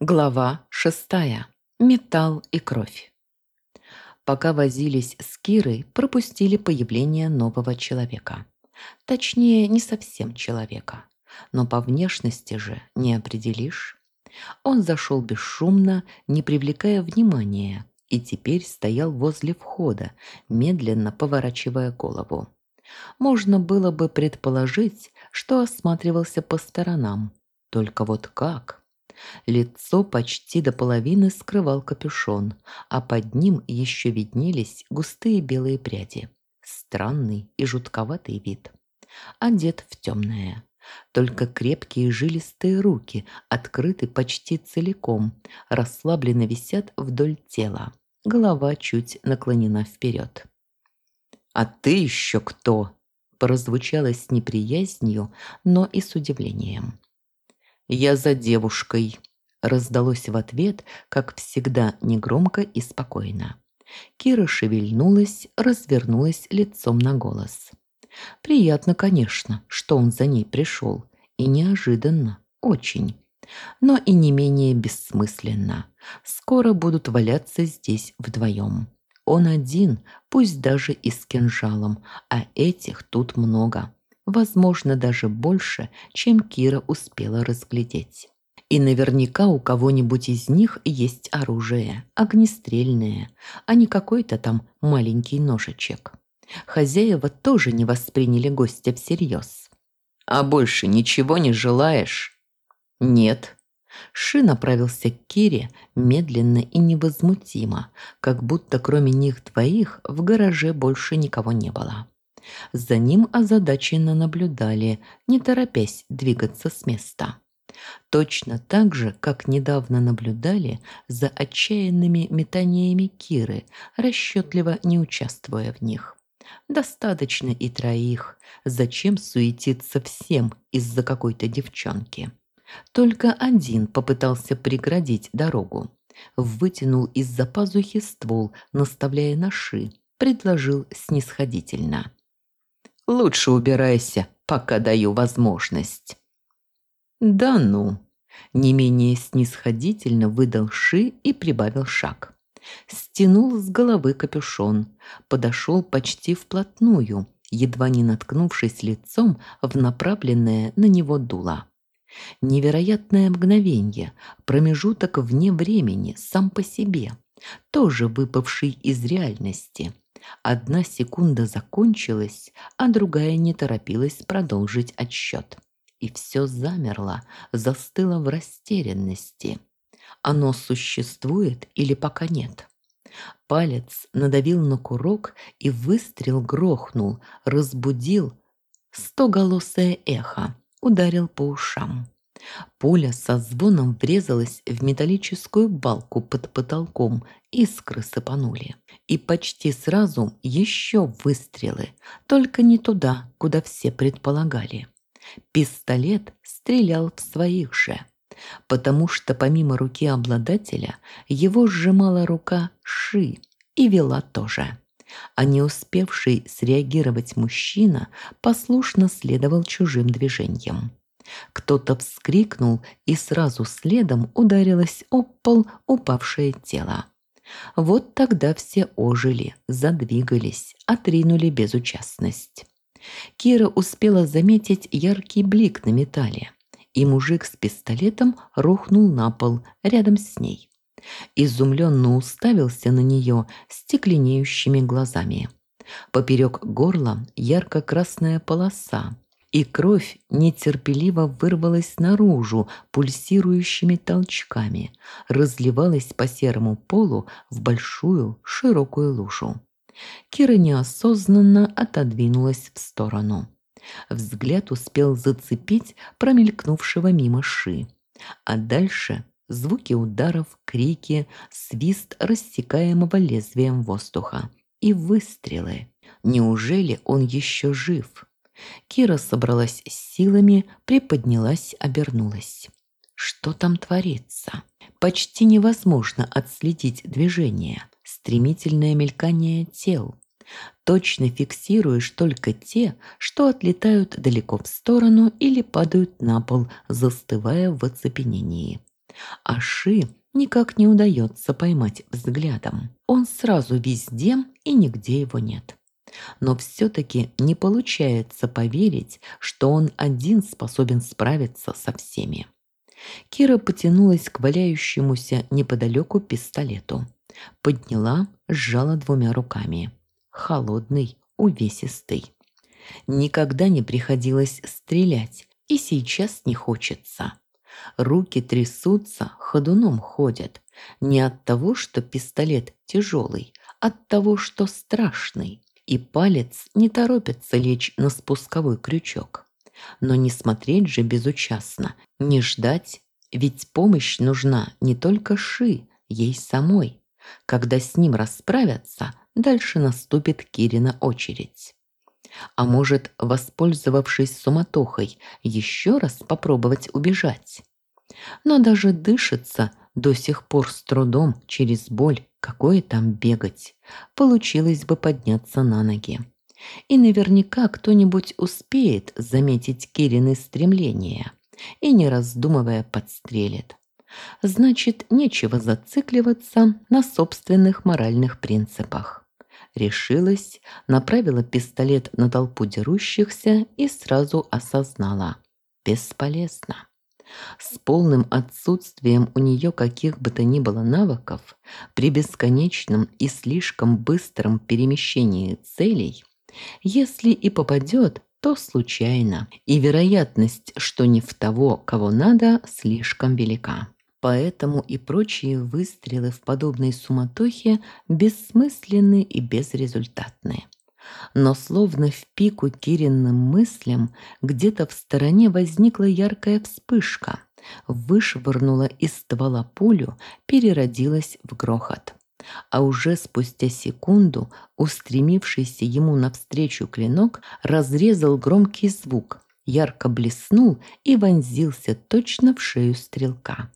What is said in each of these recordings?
Глава шестая. Металл и кровь. Пока возились с Кирой, пропустили появление нового человека. Точнее, не совсем человека. Но по внешности же не определишь. Он зашел бесшумно, не привлекая внимания, и теперь стоял возле входа, медленно поворачивая голову. Можно было бы предположить, что осматривался по сторонам. Только вот как? Лицо почти до половины скрывал капюшон, а под ним еще виднелись густые белые пряди. Странный и жутковатый вид. Одет в темное. Только крепкие жилистые руки открыты почти целиком, расслабленно висят вдоль тела. Голова чуть наклонена вперед. «А ты еще кто?» прозвучало с неприязнью, но и с удивлением. «Я за девушкой», – раздалось в ответ, как всегда, негромко и спокойно. Кира шевельнулась, развернулась лицом на голос. Приятно, конечно, что он за ней пришел, и неожиданно, очень. Но и не менее бессмысленно. Скоро будут валяться здесь вдвоем. Он один, пусть даже и с кинжалом, а этих тут много возможно, даже больше, чем Кира успела разглядеть. И наверняка у кого-нибудь из них есть оружие, огнестрельное, а не какой-то там маленький ножичек. Хозяева тоже не восприняли гостя всерьез. «А больше ничего не желаешь?» «Нет». Ши направился к Кире медленно и невозмутимо, как будто кроме них двоих в гараже больше никого не было. За ним озадаченно наблюдали, не торопясь двигаться с места. Точно так же, как недавно наблюдали за отчаянными метаниями Киры, расчетливо не участвуя в них. Достаточно и троих. Зачем суетиться всем из-за какой-то девчонки? Только один попытался преградить дорогу. Вытянул из-за пазухи ствол, наставляя на ши, предложил снисходительно. Лучше убирайся, пока даю возможность». «Да ну!» Не менее снисходительно выдал Ши и прибавил шаг. Стянул с головы капюшон, подошел почти вплотную, едва не наткнувшись лицом в направленное на него дуло. Невероятное мгновенье, промежуток вне времени, сам по себе, тоже выпавший из реальности – Одна секунда закончилась, а другая не торопилась продолжить отсчет. И все замерло, застыло в растерянности. Оно существует или пока нет? Палец надавил на курок, и выстрел грохнул, разбудил стоголосое эхо, ударил по ушам. Пуля со звоном врезалась в металлическую балку под потолком, искры сыпанули. И почти сразу еще выстрелы, только не туда, куда все предполагали. Пистолет стрелял в своих же, потому что помимо руки обладателя его сжимала рука Ши и вела тоже. А не успевший среагировать мужчина послушно следовал чужим движениям. Кто-то вскрикнул, и сразу следом ударилось об пол упавшее тело. Вот тогда все ожили, задвигались, отринули безучастность. Кира успела заметить яркий блик на металле, и мужик с пистолетом рухнул на пол рядом с ней. Изумленно уставился на нее стекленеющими глазами. Поперек горла ярко-красная полоса, и кровь нетерпеливо вырвалась наружу пульсирующими толчками, разливалась по серому полу в большую широкую лужу. Кира неосознанно отодвинулась в сторону. Взгляд успел зацепить промелькнувшего мимо ши. А дальше звуки ударов, крики, свист рассекаемого лезвием воздуха и выстрелы. Неужели он еще жив? Кира собралась с силами, приподнялась, обернулась. Что там творится? Почти невозможно отследить движение, стремительное мелькание тел. Точно фиксируешь только те, что отлетают далеко в сторону или падают на пол, застывая в оцепенении. А Ши никак не удается поймать взглядом. Он сразу везде и нигде его нет. Но все-таки не получается поверить, что он один способен справиться со всеми. Кира потянулась к валяющемуся неподалеку пистолету. Подняла, сжала двумя руками. Холодный, увесистый. Никогда не приходилось стрелять, и сейчас не хочется. Руки трясутся, ходуном ходят. Не от того, что пистолет тяжелый, от того, что страшный. И палец не торопится лечь на спусковой крючок. Но не смотреть же безучастно, не ждать, ведь помощь нужна не только Ши, ей самой. Когда с ним расправятся, дальше наступит Кирина очередь. А может, воспользовавшись суматохой, еще раз попробовать убежать? Но даже дышится до сих пор с трудом через боль, какое там бегать. Получилось бы подняться на ноги. И наверняка кто-нибудь успеет заметить Кирины стремления и, не раздумывая, подстрелит. Значит, нечего зацикливаться на собственных моральных принципах. Решилась, направила пистолет на толпу дерущихся и сразу осознала – бесполезно. С полным отсутствием у нее каких бы то ни было навыков, при бесконечном и слишком быстром перемещении целей, если и попадет, то случайно, и вероятность, что не в того, кого надо, слишком велика. Поэтому и прочие выстрелы в подобной суматохе бессмысленны и безрезультатны. Но словно в пику Киринным мыслям где-то в стороне возникла яркая вспышка, вышвырнула из ствола пулю, переродилась в грохот. А уже спустя секунду устремившийся ему навстречу клинок разрезал громкий звук, ярко блеснул и вонзился точно в шею стрелка.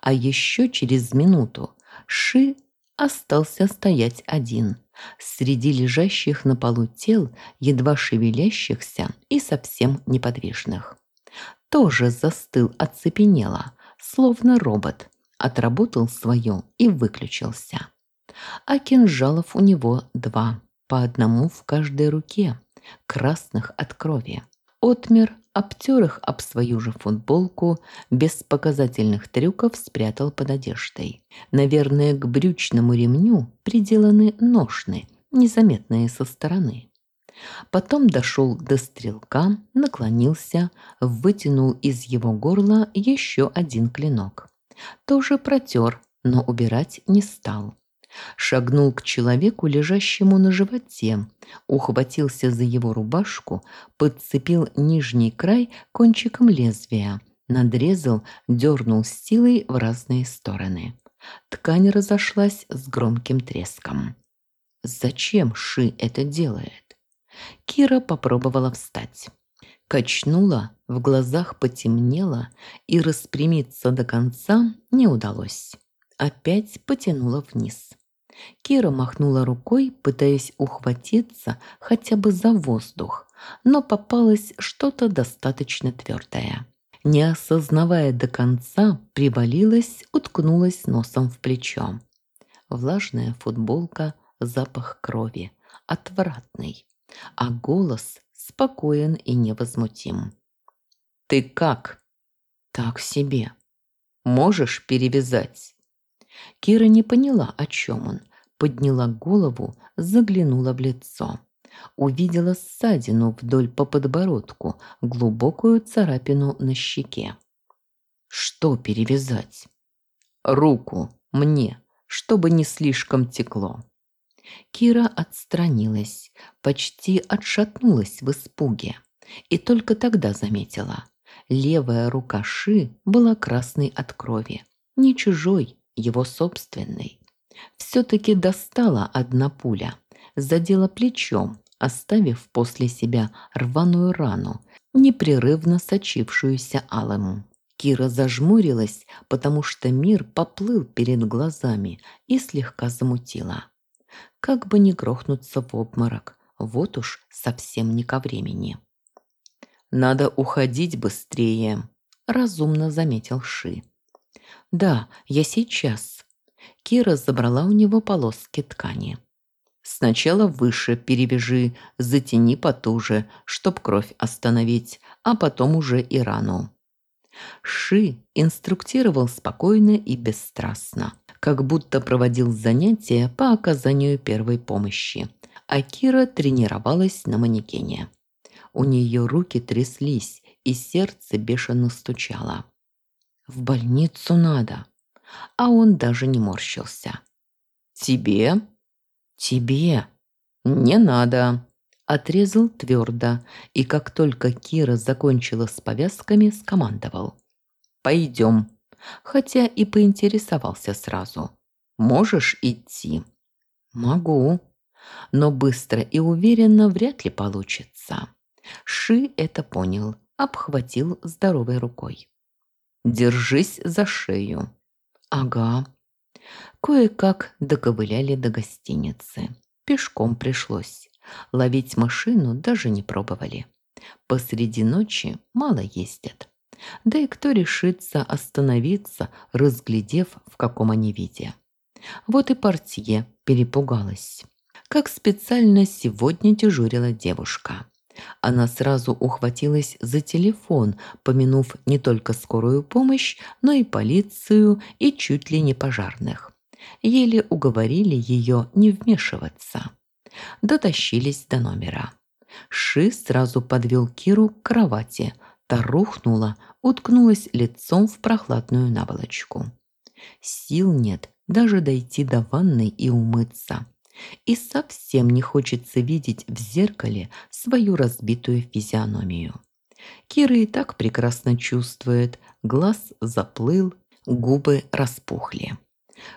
А еще через минуту Ши остался стоять один, среди лежащих на полу тел, едва шевелящихся и совсем неподвижных. Тоже застыл оцепенело, словно робот, отработал свое и выключился. А кинжалов у него два, по одному в каждой руке, красных от крови. Отмер обтер их об свою же футболку, без показательных трюков спрятал под одеждой. Наверное, к брючному ремню приделаны ножны, незаметные со стороны. Потом дошел до стрелка, наклонился, вытянул из его горла еще один клинок. Тоже протер, но убирать не стал. Шагнул к человеку, лежащему на животе, ухватился за его рубашку, подцепил нижний край кончиком лезвия, надрезал, дернул силой в разные стороны. Ткань разошлась с громким треском. Зачем Ши это делает? Кира попробовала встать. Качнула, в глазах потемнело, и распрямиться до конца не удалось. Опять потянула вниз. Кира махнула рукой, пытаясь ухватиться хотя бы за воздух, но попалось что-то достаточно твердое. Не осознавая до конца, привалилась, уткнулась носом в плечо. Влажная футболка, запах крови, отвратный, а голос спокоен и невозмутим. «Ты как?» «Так себе. Можешь перевязать?» Кира не поняла, о чем он. Подняла голову, заглянула в лицо. Увидела ссадину вдоль по подбородку, глубокую царапину на щеке. Что перевязать? Руку, мне, чтобы не слишком текло. Кира отстранилась, почти отшатнулась в испуге. И только тогда заметила. Левая рука Ши была красной от крови. Не чужой, его собственной. Все-таки достала одна пуля, задела плечом, оставив после себя рваную рану, непрерывно сочившуюся алым. Кира зажмурилась, потому что мир поплыл перед глазами и слегка замутила. Как бы не грохнуться в обморок, вот уж совсем не ко времени. «Надо уходить быстрее», – разумно заметил Ши. «Да, я сейчас». Кира забрала у него полоски ткани. «Сначала выше перевяжи, затяни потуже, чтоб кровь остановить, а потом уже и рану». Ши инструктировал спокойно и бесстрастно, как будто проводил занятия по оказанию первой помощи, а Кира тренировалась на манекене. У нее руки тряслись, и сердце бешено стучало. «В больницу надо!» А он даже не морщился. «Тебе?» «Тебе!» «Не надо!» Отрезал твердо, и как только Кира закончила с повязками, скомандовал. «Пойдем!» Хотя и поинтересовался сразу. «Можешь идти?» «Могу!» Но быстро и уверенно вряд ли получится. Ши это понял, обхватил здоровой рукой. «Держись за шею». «Ага». Кое-как доковыляли до гостиницы. Пешком пришлось. Ловить машину даже не пробовали. Посреди ночи мало ездят. Да и кто решится остановиться, разглядев, в каком они виде. Вот и портье перепугалась. Как специально сегодня дежурила девушка. Она сразу ухватилась за телефон, помянув не только скорую помощь, но и полицию и чуть ли не пожарных. Еле уговорили ее не вмешиваться. Дотащились до номера. Ши сразу подвел Киру к кровати. Та рухнула, уткнулась лицом в прохладную наволочку. Сил нет даже дойти до ванной и умыться. И совсем не хочется видеть в зеркале свою разбитую физиономию. Кира и так прекрасно чувствует, глаз заплыл, губы распухли.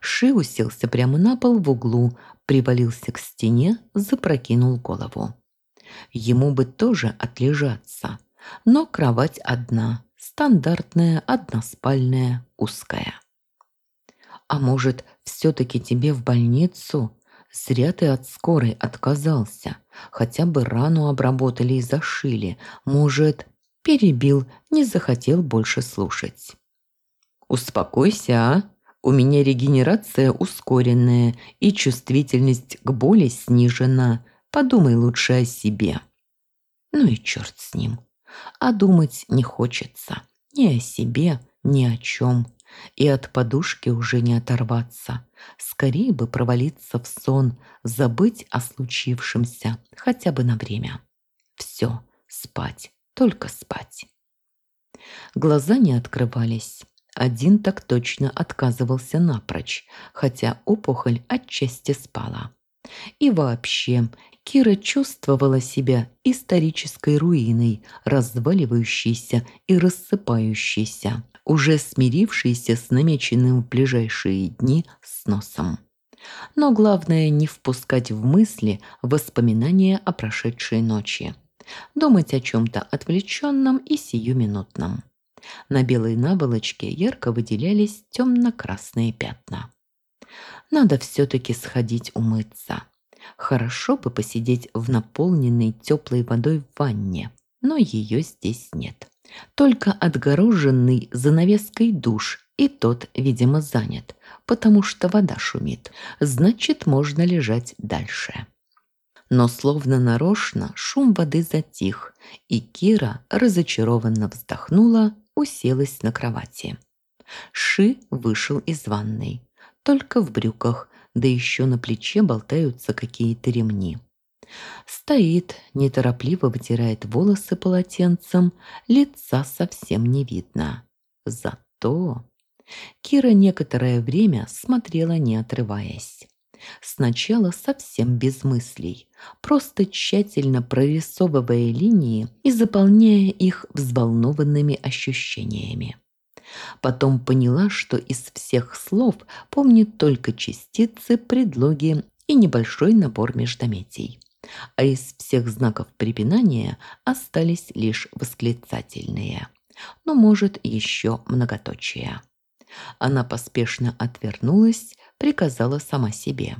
Ши уселся прямо на пол в углу, привалился к стене, запрокинул голову. Ему бы тоже отлежаться, но кровать одна, стандартная, односпальная, узкая. «А может, все-таки тебе в больницу?» Зря ты от скорой отказался. Хотя бы рану обработали и зашили. Может, перебил, не захотел больше слушать. Успокойся, а? У меня регенерация ускоренная и чувствительность к боли снижена. Подумай лучше о себе. Ну и черт с ним. А думать не хочется. Ни о себе, ни о чем и от подушки уже не оторваться. Скорее бы провалиться в сон, забыть о случившемся хотя бы на время. Все, спать, только спать. Глаза не открывались. Один так точно отказывался напрочь, хотя опухоль отчасти спала. И вообще, Кира чувствовала себя исторической руиной, разваливающейся и рассыпающейся, уже смирившийся с намеченным в ближайшие дни сносом. Но главное не впускать в мысли воспоминания о прошедшей ночи. Думать о чем-то отвлеченном и сиюминутном. На белой наволочке ярко выделялись темно-красные пятна. Надо все-таки сходить умыться. Хорошо бы посидеть в наполненной теплой водой ванне, но ее здесь нет. Только отгороженный занавеской душ, и тот, видимо, занят, потому что вода шумит. Значит, можно лежать дальше. Но словно нарочно шум воды затих, и Кира разочарованно вздохнула, уселась на кровати. Ши вышел из ванной, только в брюках, да еще на плече болтаются какие-то ремни. Стоит, неторопливо вытирает волосы полотенцем, лица совсем не видно. Зато... Кира некоторое время смотрела, не отрываясь. Сначала совсем без мыслей, просто тщательно прорисовывая линии и заполняя их взволнованными ощущениями. Потом поняла, что из всех слов помнит только частицы, предлоги и небольшой набор междометий а из всех знаков препинания остались лишь восклицательные. Ну, может, еще многоточие. Она поспешно отвернулась, приказала сама себе.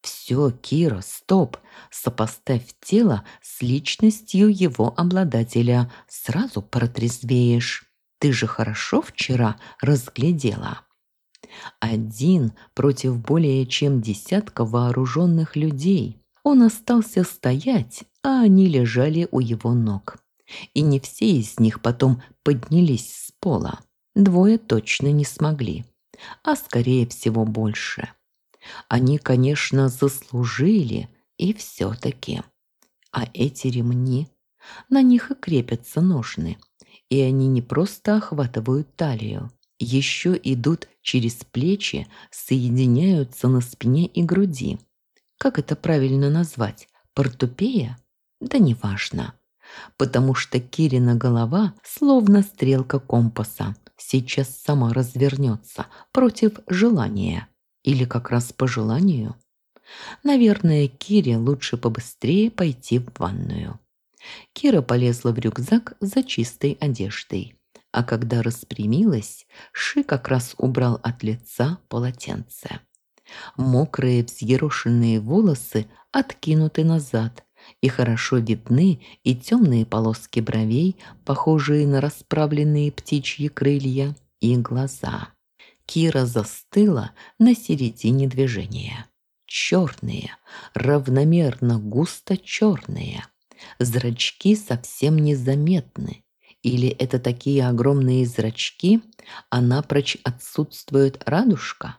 «Все, Кира, стоп! Сопоставь тело с личностью его обладателя, сразу протрезвеешь. Ты же хорошо вчера разглядела». Один против более чем десятка вооруженных людей. Он остался стоять, а они лежали у его ног. И не все из них потом поднялись с пола. Двое точно не смогли, а скорее всего больше. Они, конечно, заслужили, и все-таки. А эти ремни, на них и крепятся ножны. И они не просто охватывают талию, еще идут через плечи, соединяются на спине и груди. Как это правильно назвать? Портупея? Да неважно. Потому что Кирина голова словно стрелка компаса. Сейчас сама развернется против желания. Или как раз по желанию. Наверное, Кире лучше побыстрее пойти в ванную. Кира полезла в рюкзак за чистой одеждой. А когда распрямилась, Ши как раз убрал от лица полотенце. Мокрые взъерошенные волосы откинуты назад, и хорошо видны и темные полоски бровей, похожие на расправленные птичьи крылья, и глаза. Кира застыла на середине движения. Черные, равномерно густо черные. Зрачки совсем незаметны. Или это такие огромные зрачки, а напрочь отсутствует радужка?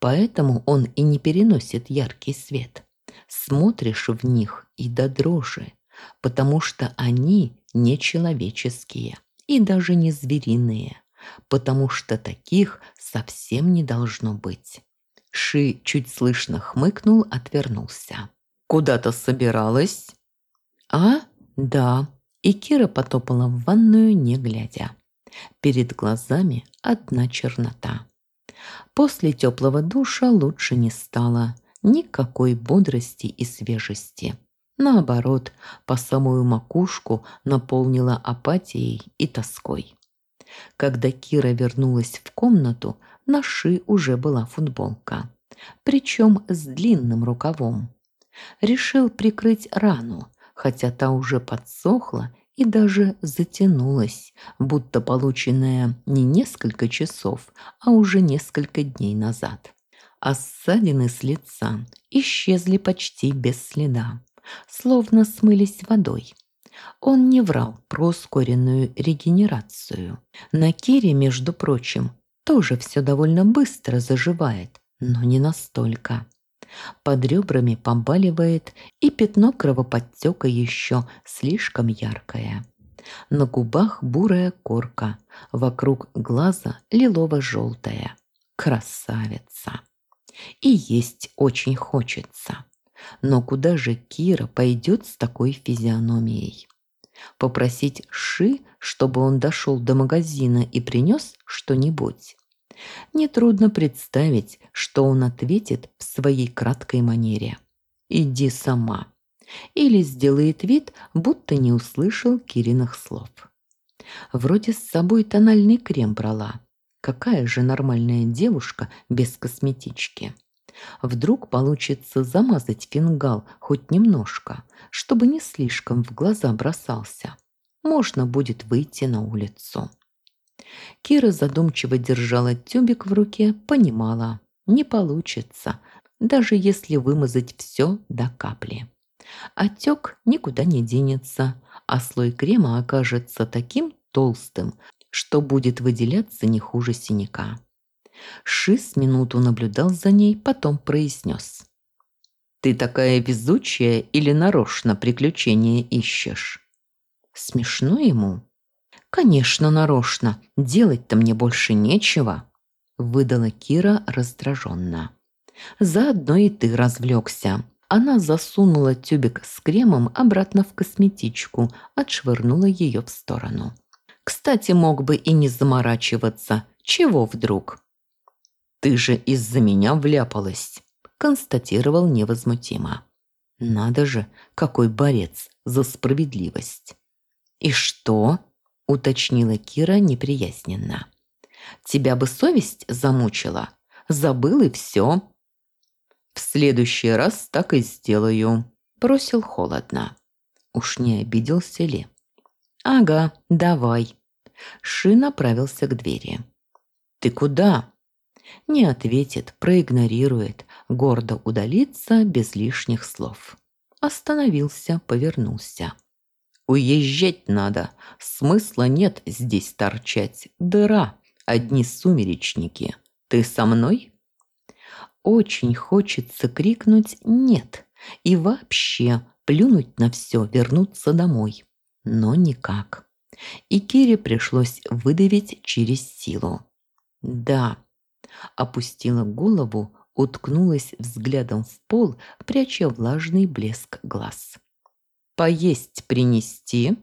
Поэтому он и не переносит яркий свет. Смотришь в них и до дрожи, потому что они нечеловеческие и даже не звериные, потому что таких совсем не должно быть. Ши чуть слышно хмыкнул, отвернулся. «Куда-то собиралась?» «А, да». И Кира потопала в ванную, не глядя. Перед глазами одна чернота. После теплого душа лучше не стало. Никакой бодрости и свежести. Наоборот, по самую макушку наполнила апатией и тоской. Когда Кира вернулась в комнату, на ши уже была футболка. Причем с длинным рукавом. Решил прикрыть рану, хотя та уже подсохла и даже затянулась, будто полученная не несколько часов, а уже несколько дней назад. А ссадины с лица исчезли почти без следа, словно смылись водой. Он не врал про ускоренную регенерацию. На Кире, между прочим, тоже все довольно быстро заживает, но не настолько. Под ребрами побаливает, и пятно кровоподтека еще слишком яркое. На губах бурая корка, вокруг глаза лилово-желтая. Красавица! И есть очень хочется. Но куда же Кира пойдет с такой физиономией? Попросить Ши, чтобы он дошел до магазина и принес что-нибудь? Нетрудно представить, что он ответит в своей краткой манере. «Иди сама». Или сделает вид, будто не услышал Кириных слов. Вроде с собой тональный крем брала. Какая же нормальная девушка без косметички? Вдруг получится замазать фингал хоть немножко, чтобы не слишком в глаза бросался. Можно будет выйти на улицу. Кира задумчиво держала тюбик в руке, понимала, не получится, даже если вымазать все до капли. Отек никуда не денется, а слой крема окажется таким толстым, что будет выделяться не хуже синяка. Шис минуту наблюдал за ней, потом произнес. «Ты такая везучая или нарочно приключения ищешь?» Смешно ему. «Конечно, нарочно. Делать-то мне больше нечего», – выдала Кира раздраженно. «Заодно и ты развлекся». Она засунула тюбик с кремом обратно в косметичку, отшвырнула ее в сторону. «Кстати, мог бы и не заморачиваться. Чего вдруг?» «Ты же из-за меня вляпалась», – констатировал невозмутимо. «Надо же, какой борец за справедливость!» «И что?» – уточнила Кира неприязненно. «Тебя бы совесть замучила? Забыл и все». «В следующий раз так и сделаю», – бросил холодно. Уж не обиделся ли? «Ага, давай». Ши направился к двери. «Ты куда?» Не ответит, проигнорирует, гордо удалится без лишних слов. Остановился, повернулся. «Уезжать надо. Смысла нет здесь торчать. Дыра. Одни сумеречники. Ты со мной?» Очень хочется крикнуть «нет» и вообще плюнуть на все, вернуться домой. Но никак. И Кире пришлось выдавить через силу. «Да». Опустила голову, уткнулась взглядом в пол, пряча влажный блеск глаз. «Поесть принести?»